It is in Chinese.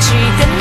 去等